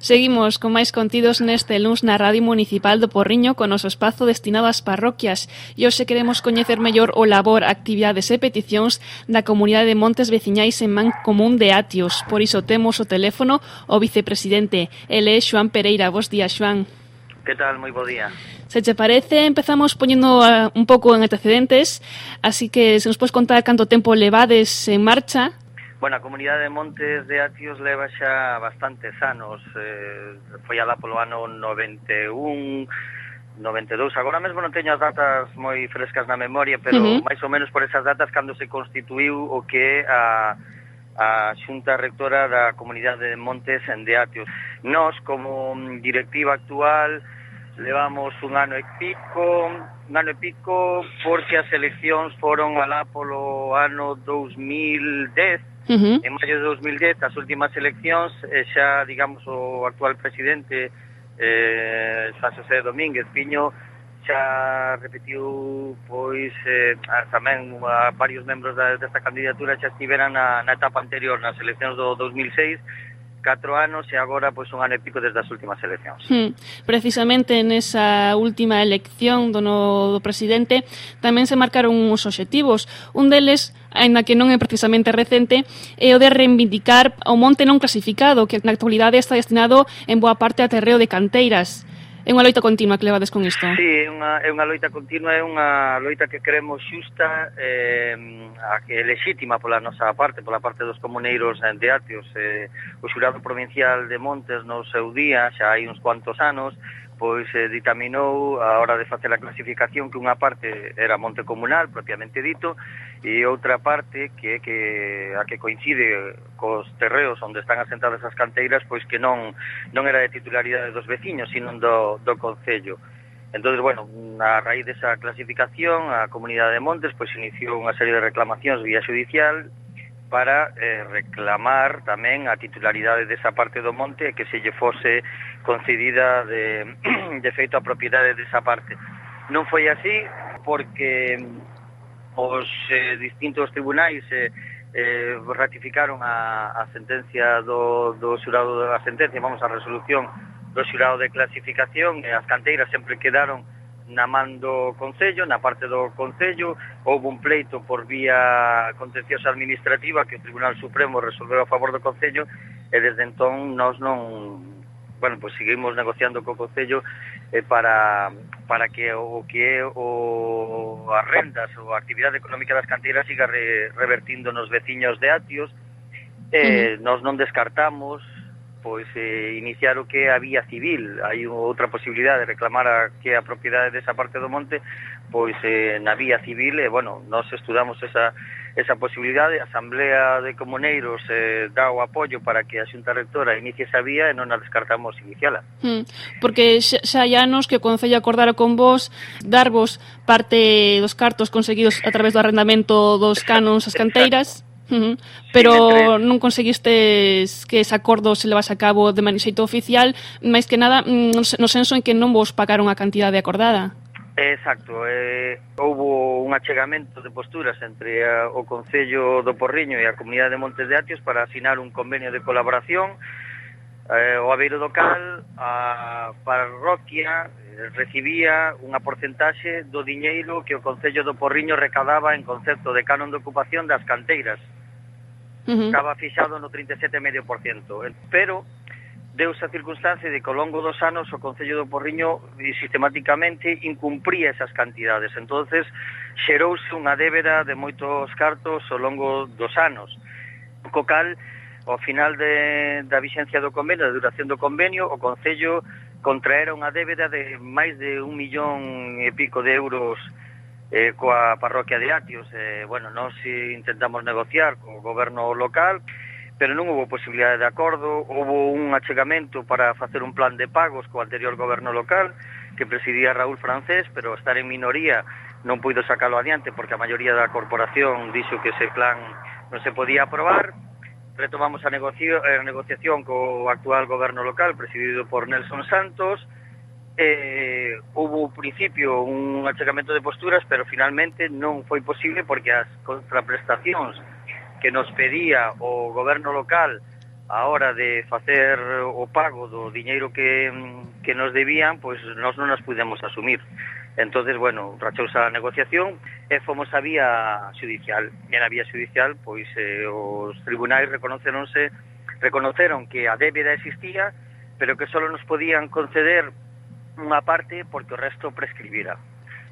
Seguimos con máis contidos neste luns na Radio Municipal do Porriño con noso espazo destinado ás parroquias e hoxe queremos coñecer mellor o labor, actividades e peticións da comunidade de Montes Veciñais en Man Común de Atios. Por iso temos o teléfono o vicepresidente. Ele é Xoan Pereira. Bos días, Xoan. Que tal? Moi bo día. Se che parece, empezamos poñendo ah, un pouco en antecedentes, así que se nos podes contar canto tempo levades en marcha Bueno, a comunidade de Montes de Atios leva xa bastantes anos, eh, foi alá polo ano 91, 92. Agora mesmo non teño as datas moi frescas na memoria, pero uh -huh. máis ou menos por esas datas cando se constituiu o que a a Xunta Rectora da Comunidade de Montes en de Atios. Nós, como directiva actual, levamos un ano e pico, un ano e pico porque as eleccións foron alá polo ano 2010 Uh -huh. En maio de 2010, as últimas eleccións, xa, digamos, o actual presidente eh, San José Domínguez Piño xa repetiu pois eh, tamén a varios membros da, desta candidatura xa estiveran na, na etapa anterior nas eleccións do 2006 catro anos e agora pois un ano e pico desde as últimas eleccións. Hmm. Precisamente nesa última elección do novo presidente tamén se marcaron uns obxectivos. Un deles, aínda que non é precisamente recente, é o de reivindicar o monte non clasificado que na actualidade está destinado en boa parte a terreo de canteiras. É unha loita continua que levades con isto? Sí, é unha, é unha loita continua, é unha loita que creemos xusta, eh, a que é lexítima pola nosa parte, pola parte dos comuneiros de Atios. Eh, o xurado provincial de Montes no seu día, xa hai uns cuantos anos, pois eh, ditaminou a hora de facer a clasificación que unha parte era monte comunal propiamente dito e outra parte que que a que coincide cos terreos onde están asentadas as canteiras pois que non non era de titularidade dos veciños, sino do do concello. Entón, bueno, a raíz desa clasificación, a Comunidade de Montes pois iniciou unha serie de reclamacións vía judicial para eh, reclamar tamén a titularidade desa parte do monte e que se lle fose concedida de, de feito a propiedade desa parte. Non foi así porque mm, os eh, distintos tribunais eh, eh, ratificaron a, a sentencia do, do xurado da sentencia, vamos, a resolución do xurado de clasificación, e as canteiras sempre quedaron na man do Concello, na parte do Concello, houve un pleito por vía contenciosa administrativa que o Tribunal Supremo resolveu a favor do Concello e desde entón nós non bueno, pois seguimos negociando co Concello eh, para, para que o que é o, as rendas ou a actividade económica das canteiras siga re, revertindo nos veciños de Atios. Eh, mm. Nós non descartamos pois eh, iniciar o que é a vía civil. Hai outra posibilidad de reclamar a, que a propiedade desa parte do monte pois eh, na vía civil, e, eh, bueno, nós estudamos esa, esa posibilidade, a Asamblea de Comuneiros eh, dá o apoio para que a Xunta Rectora inicie esa vía e non a descartamos iniciala. Hmm, porque xa, xa hai anos que o Concello acordara con vos darvos parte dos cartos conseguidos a través do arrendamento dos canons as canteiras. Exacto Uh -huh. Pero sí, non conseguistes que ese acordo se levase a cabo de manixeito oficial, máis que nada mm, no senso en que non vos pagaron a cantidade acordada. Exacto, eh, houve un achegamento de posturas entre a, o Concello do Porriño e a Comunidade de Montes de Atios para asinar un convenio de colaboración eh, o Aveiro do Cal, a parroquia eh, recibía unha porcentaxe do diñeiro que o Concello do Porriño recadaba en concepto de canon de ocupación das canteiras uh -huh. Estaba fixado no 37,5%. Pero deuse a circunstancia de que ao longo dos anos o Concello do Porriño eh, sistemáticamente incumpría esas cantidades. entonces xerouse unha débeda de moitos cartos ao longo dos anos. Co cal, ao final de, da vixencia do convenio, da duración do convenio, o Concello contraera unha débeda de máis de un millón e pico de euros eh, coa parroquia de Atios. Eh, bueno, nós intentamos negociar co goberno local, pero non houve posibilidade de acordo, houve un achegamento para facer un plan de pagos co anterior goberno local que presidía Raúl Francés, pero estar en minoría non puido sacalo adiante porque a maioría da corporación dixo que ese plan non se podía aprobar. Retomamos a, negocio, eh, a negociación co actual goberno local presidido por Nelson Santos, eh, hubo un principio un achegamento de posturas, pero finalmente non foi posible porque as contraprestacións que nos pedía o goberno local a hora de facer o pago do diñeiro que, que nos debían, pois nós non as pudemos asumir. entonces bueno, rachouse a negociación e fomos a vía judicial. E na vía judicial, pois eh, os tribunais reconoceronse reconoceron que a débeda existía, pero que só nos podían conceder unha parte porque o resto prescribira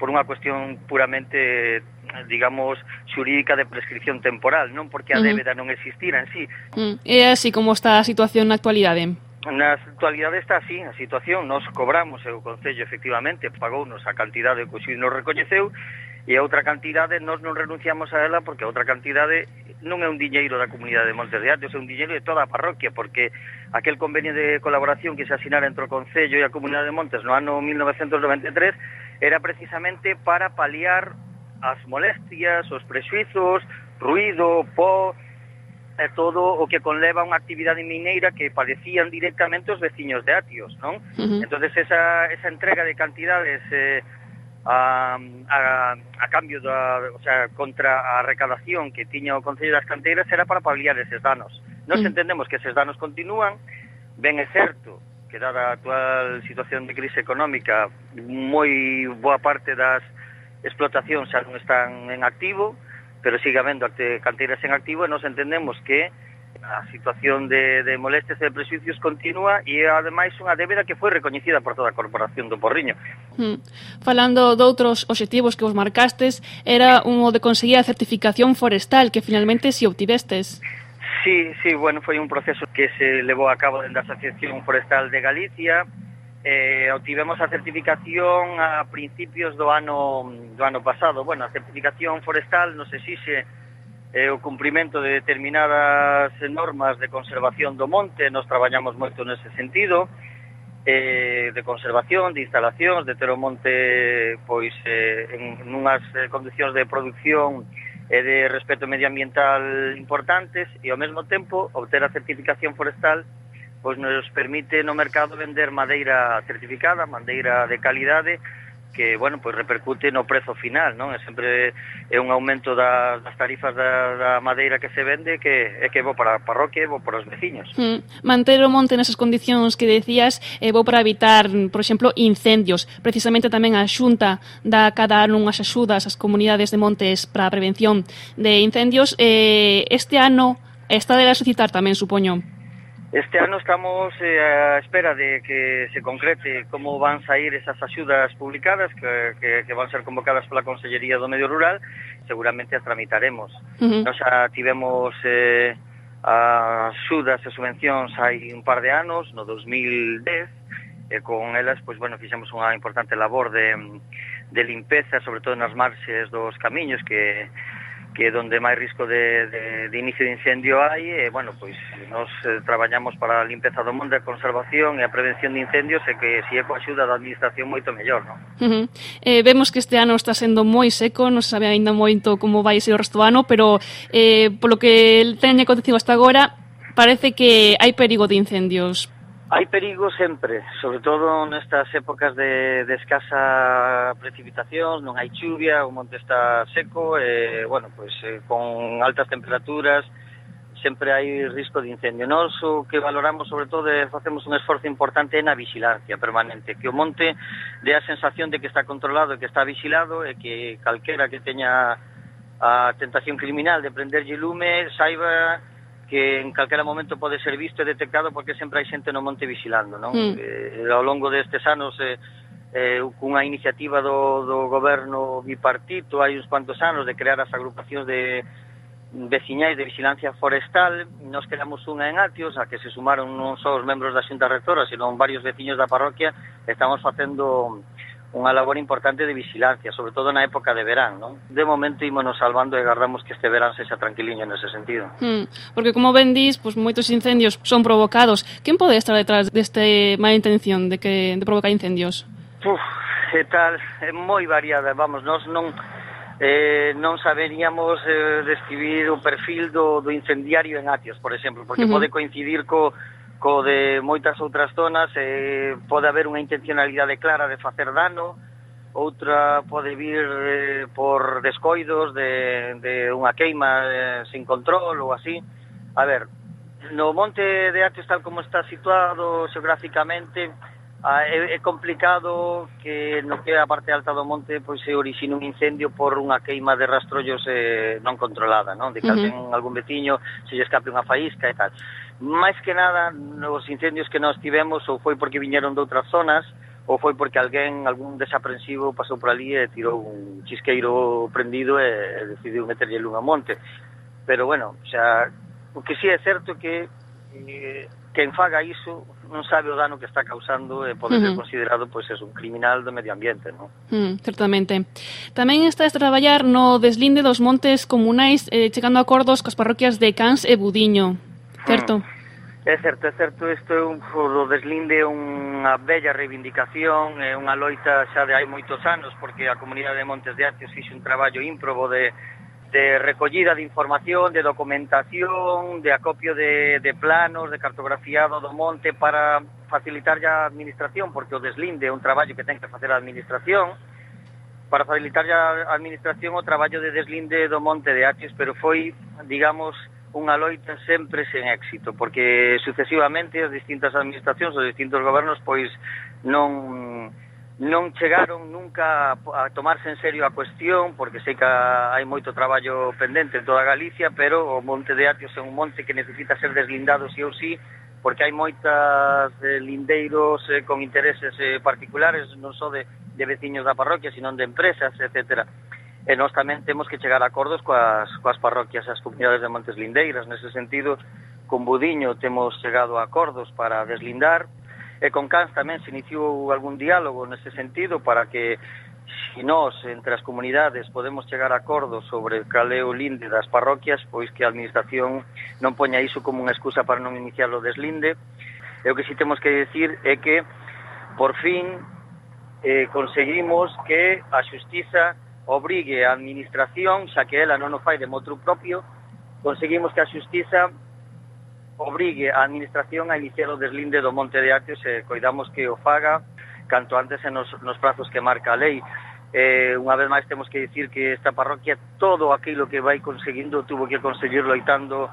por unha cuestión puramente digamos, xurídica de prescripción temporal, non porque a débeda non existira en sí. Mm. É así como está a situación na actualidade? Na actualidade está así a situación, nos cobramos e o Concello efectivamente pagounos a cantidade que o xuiz nos recoñeceu e a outra cantidade nos non renunciamos a ela porque a outra cantidade non é un diñeiro da comunidade de Montes de Atos, é un diñeiro de toda a parroquia, porque aquel convenio de colaboración que se asinara entre o Concello e a comunidade de Montes no ano 1993 era precisamente para paliar as molestias, os prexuizos, ruido, po, e todo o que conleva unha actividade mineira que padecían directamente os veciños de Atios, non? Uh -huh. Entonces esa, esa entrega de cantidades eh, a, a, a cambio da, o sea, contra a recadación que tiña o Concello das Canteiras era para paliar eses danos. Nos mm. entendemos que eses danos continúan, ben é certo que dada a actual situación de crise económica, moi boa parte das explotacións xa non están en activo, pero siga habendo canteiras en activo e nos entendemos que a situación de, de molestias e de prejuicios continua e ademais unha débeda que foi recoñecida por toda a Corporación do Porriño. Hmm. Falando doutros obxectivos que vos marcastes, era un de conseguir a certificación forestal que finalmente si obtivestes. Sí, sí, bueno, foi un proceso que se levou a cabo dentro da Asociación Forestal de Galicia. Eh, obtivemos a certificación a principios do ano do ano pasado. Bueno, a certificación forestal nos exixe e o cumprimento de determinadas normas de conservación do monte, nos traballamos moito nese sentido, eh, de conservación, de instalacións, de ter o monte pois, eh, en, nunhas eh, condicións de producción e eh, de respeto medioambiental importantes e ao mesmo tempo obter a certificación forestal pois nos permite no mercado vender madeira certificada, madeira de calidade, que bueno, pois repercute no prezo final, non? É sempre é un aumento da, das tarifas da, da madeira que se vende que é que vou para a parroquia e vou para os veciños. Mm. Manter o monte nesas condicións que decías eh, é vou para evitar, por exemplo, incendios. Precisamente tamén a Xunta dá cada ano unhas axudas ás comunidades de montes para a prevención de incendios. Eh, este ano está de resucitar tamén, supoño. Este ano estamos eh, a espera de que se concrete como van sair esas axudas publicadas que, que, que van ser convocadas pola Consellería do Medio Rural, seguramente as tramitaremos. Uh -huh. Nos xa tivemos eh, axudas e subvencións hai un par de anos, no 2010, e con elas, pois, bueno, fixemos unha importante labor de, de limpeza, sobre todo nas marxes dos camiños que que é onde máis risco de, de, de inicio de incendio hai, e, bueno, pois nos eh, traballamos para a limpeza do monte, a conservación e a prevención de incendios, e que si é coa axuda da administración moito mellor, non? Uh -huh. eh, vemos que este ano está sendo moi seco, non se sabe ainda moito como vai ser o resto do ano, pero eh, polo que teña acontecido hasta agora, parece que hai perigo de incendios. Hai perigo sempre, sobre todo nestas épocas de, de escasa precipitación, non hai chuvia, o monte está seco, e, bueno, pues, eh, con altas temperaturas, sempre hai risco de incendio. Nos o que valoramos, sobre todo, é facemos un esforzo importante na vigilancia permanente, que o monte dé a sensación de que está controlado e que está vigilado e que calquera que teña a tentación criminal de prenderlle lume saiba que en calquera momento pode ser visto e detectado porque sempre hai xente no monte vigilando, non? Mm. Eh, ao longo destes anos eh, eh, cunha iniciativa do, do goberno bipartito hai uns cuantos anos de crear as agrupacións de veciñais de vigilancia forestal, nos creamos unha en Atios, a que se sumaron non só os membros da Xunta Rectora, sino varios veciños da parroquia, estamos facendo unha labor importante de vigilancia, sobre todo na época de verán, non? De momento ímonos salvando e agarramos que este verán sexa tranquiliño nese sentido. Hmm, porque como ben dís, pois moitos incendios son provocados. Quen pode estar detrás deste mala intención de que de provocar incendios? Uf, é tal, é moi variada, vamos, nós non eh, non saberíamos eh, describir o perfil do, do incendiario en Atios, por exemplo, porque uh -huh. pode coincidir co, co de moitas outras zonas eh, pode haber unha intencionalidade clara de facer dano, outra pode vir eh, por descoidos de, de unha queima eh, sin control ou así. A ver, no monte de Ates tal como está situado xeográficamente, Ah, é, é complicado que no que a parte alta do monte pois se origine un incendio por unha queima de rastrollos eh, non controlada, non? De que uh -huh. algún veciño se lle escape unha faísca e tal. Mais que nada, os incendios que nós tivemos ou foi porque viñeron de outras zonas, ou foi porque alguén, algún desaprensivo pasou por ali e tirou un chisqueiro prendido e, e decidiu meterlle lun a monte. Pero bueno, xa, o que si sí é certo que eh, quen faga iso non sabe o dano que está causando e pode ser uh -huh. considerado pois es un criminal do medio ambiente, non? Mm, certamente. Tamén está a traballar no deslinde dos montes comunais eh, chegando a acordos coas parroquias de Cans e Budiño, certo? Mm. É certo, é certo, isto é un o deslinde unha bella reivindicación, é unha loita xa de hai moitos anos, porque a comunidade de Montes de Artios fixe un traballo ímprobo de de recollida de información, de documentación, de acopio de, de planos, de cartografiado do monte para facilitar a administración, porque o deslinde é un traballo que ten que facer a administración, para facilitar a administración o traballo de deslinde do monte de Aches, pero foi, digamos, unha loita sempre sen éxito, porque sucesivamente as distintas administracións, os distintos gobernos, pois non non chegaron nunca a tomarse en serio a cuestión, porque sei que hai moito traballo pendente en toda Galicia, pero o Monte de Atios é un monte que necesita ser deslindado si ou si, porque hai moitas eh, lindeiros eh, con intereses eh, particulares, non só de, de veciños da parroquia, sino de empresas, etc. E nós tamén temos que chegar a acordos coas, coas parroquias, as comunidades de Montes Lindeiras. Nese sentido, con Budiño temos chegado a acordos para deslindar, e con Cans tamén se iniciou algún diálogo nese sentido para que se nós entre as comunidades podemos chegar a acordos sobre cal é o linde das parroquias, pois que a administración non poña iso como unha excusa para non iniciar o deslinde. E o que si temos que decir é que por fin eh, conseguimos que a xustiza obrigue a administración, xa que ela non o fai de motu propio, conseguimos que a xustiza obrigue a Administración a iniciar o deslinde do Monte de Ateos e coidamos que o faga canto antes en nos, nos prazos que marca a lei. Eh, unha vez máis temos que dicir que esta parroquia todo aquilo que vai conseguindo tuvo que conseguir loitando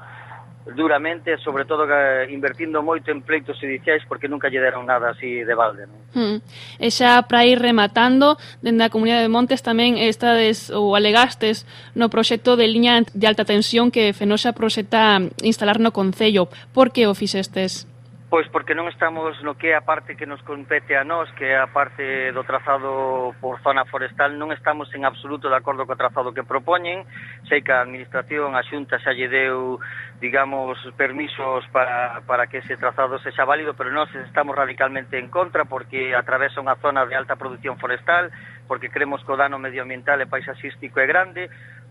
duramente, sobre todo eh, invertindo moito en pleitos judiciais porque nunca lle deron nada así de balde. Non? Hmm. E xa para ir rematando, dende a Comunidade de Montes tamén estades ou alegastes no proxecto de liña de alta tensión que Fenosa proxecta instalar no Concello. Por que o fixestes? Pois porque non estamos no que é a parte que nos compete a nós, que é a parte do trazado por zona forestal, non estamos en absoluto de acordo co trazado que propoñen. Sei que a Administración, a Xunta, xa lle deu, digamos, permisos para, para que ese trazado sexa válido, pero nós estamos radicalmente en contra porque atravesa unha zona de alta produción forestal, porque creemos que o dano medioambiental e paisaxístico é grande,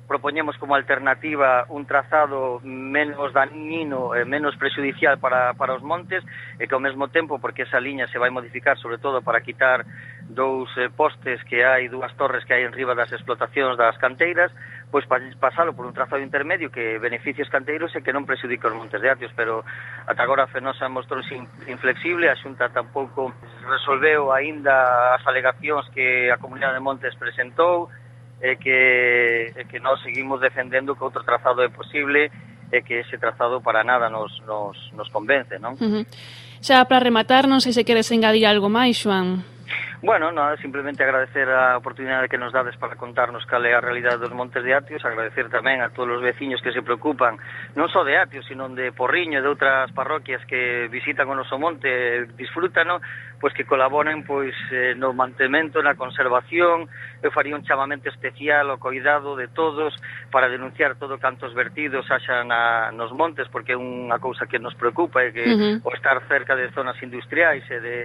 propoñemos como alternativa un trazado menos dañino, e menos prexudicial para, para os montes e que ao mesmo tempo, porque esa liña se vai modificar sobre todo para quitar dous eh, postes que hai, dúas torres que hai en riba das explotacións das canteiras, pois pasalo por un trazado intermedio que beneficie os canteiros e que non prexudique os montes de Atios, pero ata agora a Fenosa mostrou inflexible, a Xunta tampouco resolveu aínda as alegacións que a Comunidade de Montes presentou, e que, e que nós seguimos defendendo que outro trazado é posible e que ese trazado para nada nos, nos, nos convence, non? Uh -huh. Xa para rematar, non sei se queres engadir algo máis, Joan. Bueno, nada, simplemente agradecer a oportunidade que nos dades para contarnos cal é a realidade dos Montes de Atios, agradecer tamén a todos os veciños que se preocupan, non só de Atios, sino de Porriño e de outras parroquias que visitan o noso monte, disfrútano, pois que colaboren pois eh, no mantemento, na conservación, eu faría un chamamento especial ao cuidado de todos para denunciar todo cantos vertidos haxa na, nos montes, porque é unha cousa que nos preocupa e que uh -huh. o estar cerca de zonas industriais e de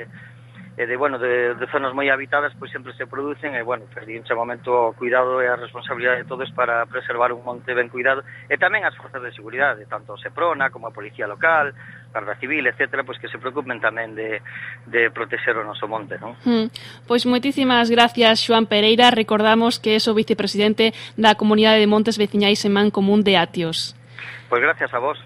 e de, bueno, de, de zonas moi habitadas pois sempre se producen e bueno, pues, un momento o cuidado e a responsabilidade de todos para preservar un monte ben cuidado e tamén as forzas de seguridade, tanto a Seprona como a Policía Local, Guarda Civil, etcétera, pois que se preocupen tamén de, de protexer o noso monte, non? Hmm. Pois moitísimas gracias, Xoan Pereira. Recordamos que é o vicepresidente da Comunidade de Montes Veciñais en Man Común de Atios. Pois gracias a vos.